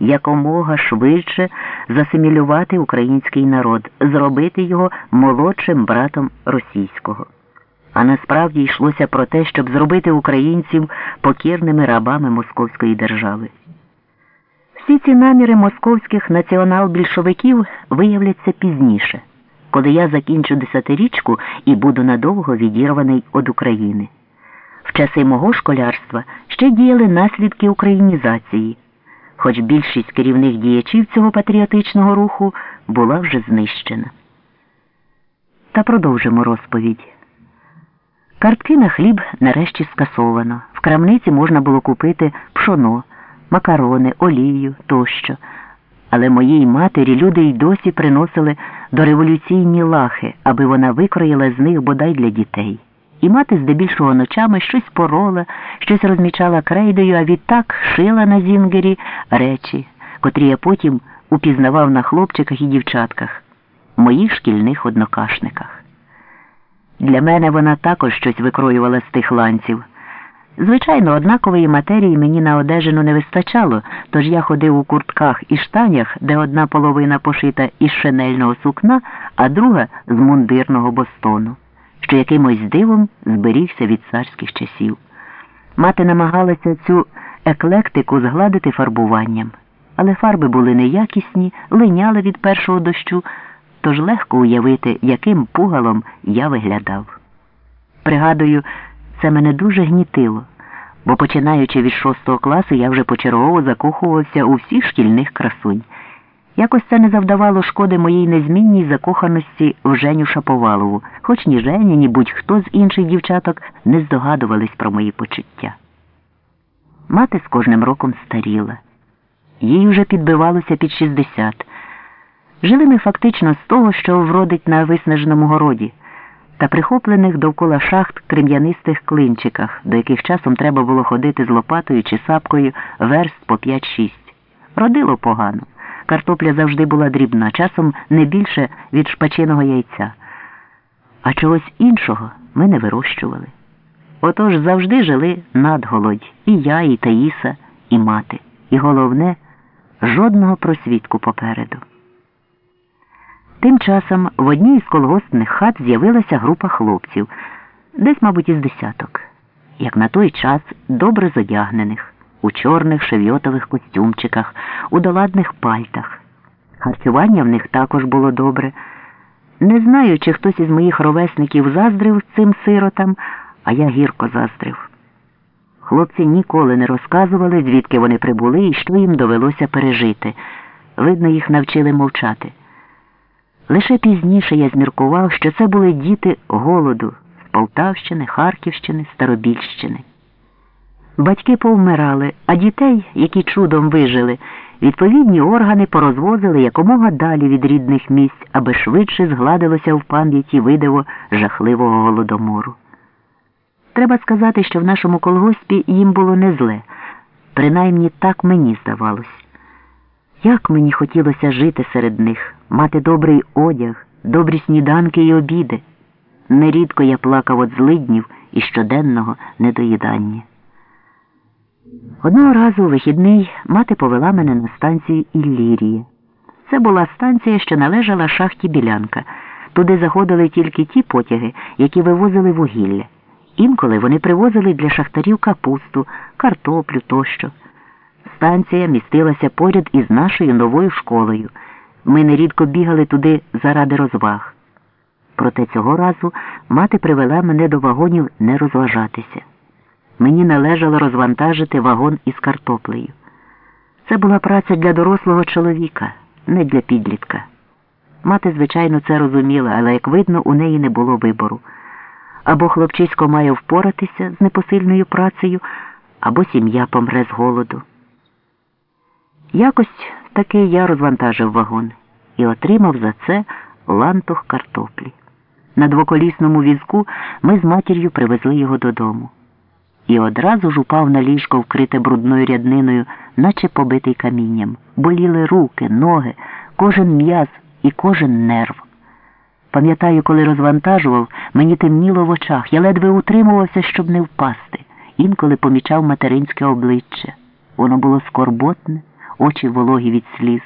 якомога швидше засимілювати український народ, зробити його молодшим братом російського. А насправді йшлося про те, щоб зробити українців покірними рабами Московської держави. Всі ці наміри московських націонал-більшовиків виявляться пізніше, коли я закінчу десятирічку і буду надовго відірваний від України. В часи мого школярства ще діяли наслідки українізації, хоч більшість керівних діячів цього патріотичного руху була вже знищена. Та продовжимо розповідь. Картки на хліб нарешті скасовано. В крамниці можна було купити пшоно, макарони, олію тощо. Але моїй матері люди й досі приносили дореволюційні лахи, аби вона викроїла з них бодай для дітей. І мати здебільшого ночами щось порола, щось розмічала крейдою, а відтак шила на зінгері речі, котрі я потім упізнавав на хлопчиках і дівчатках, моїх шкільних однокашниках. Для мене вона також щось викроювала з тих ланців. Звичайно, однакової матерії мені на одежину не вистачало, тож я ходив у куртках і штанях, де одна половина пошита із шинельного сукна, а друга з мундирного бостону, що якимось дивом зберігся від царських часів. Мати намагалася цю еклектику згладити фарбуванням, але фарби були неякісні, линяли від першого дощу тож легко уявити, яким пугалом я виглядав. Пригадую, це мене дуже гнітило, бо починаючи від шостого класу, я вже почергово закохувався у всіх шкільних красунь. Якось це не завдавало шкоди моїй незмінній закоханості в Женю Шаповалову, хоч ні Женя, ні будь-хто з інших дівчаток не здогадувались про мої почуття. Мати з кожним роком старіла. Їй вже підбивалося під 60. Жили ми фактично з того, що вродить на виснаженому городі, та прихоплених довкола шахт крем'янистих клинчиках, до яких часом треба було ходити з лопатою чи сапкою верст по 5-6. Родило погано. Картопля завжди була дрібна, часом не більше від шпачиного яйця. А чогось іншого ми не вирощували. Отож завжди жили надголодь і я, і Таїса, і мати. І головне, жодного просвідку попереду. Тим часом в одній із колгоспних хат з'явилася група хлопців, десь, мабуть, із десяток, як на той час добре зодягнених, у чорних шевйотових костюмчиках, у доладних пальтах. Харчування в них також було добре. Не знаю, чи хтось із моїх ровесників заздрив цим сиротам, а я гірко заздрив. Хлопці ніколи не розказували, звідки вони прибули і що їм довелося пережити. Видно, їх навчили мовчати. Лише пізніше я зміркував, що це були діти голоду з Полтавщини, Харківщини, Старобільщини. Батьки повмирали, а дітей, які чудом вижили, відповідні органи порозвозили якомога далі від рідних місць, аби швидше згладилося в пам'яті видиво жахливого голодомору. Треба сказати, що в нашому колгоспі їм було не зле, принаймні так мені здавалось. Як мені хотілося жити серед них, мати добрий одяг, добрі сніданки і обіди. Нерідко я плакав від злиднів і щоденного недоїдання. Одного разу у вихідний мати повела мене на станцію Іллірії. Це була станція, що належала шахті Білянка. Туди заходили тільки ті потяги, які вивозили вугілля. Інколи вони привозили для шахтарів капусту, картоплю тощо. Станція містилася поряд із нашою новою школою. Ми нерідко бігали туди заради розваг. Проте цього разу мати привела мене до вагонів не розважатися. Мені належало розвантажити вагон із картоплею. Це була праця для дорослого чоловіка, не для підлітка. Мати, звичайно, це розуміла, але, як видно, у неї не було вибору. Або хлопчисько має впоратися з непосильною працею, або сім'я помре з голоду. Якось таки я розвантажив вагон і отримав за це лантух картоплі. На двоколісному візку ми з матір'ю привезли його додому. І одразу ж упав на ліжко, вкрите брудною рядниною, наче побитий камінням. Боліли руки, ноги, кожен м'яз і кожен нерв. Пам'ятаю, коли розвантажував, мені темніло в очах, я ледве утримувався, щоб не впасти. Інколи помічав материнське обличчя. Воно було скорботне очі вологі від сліз.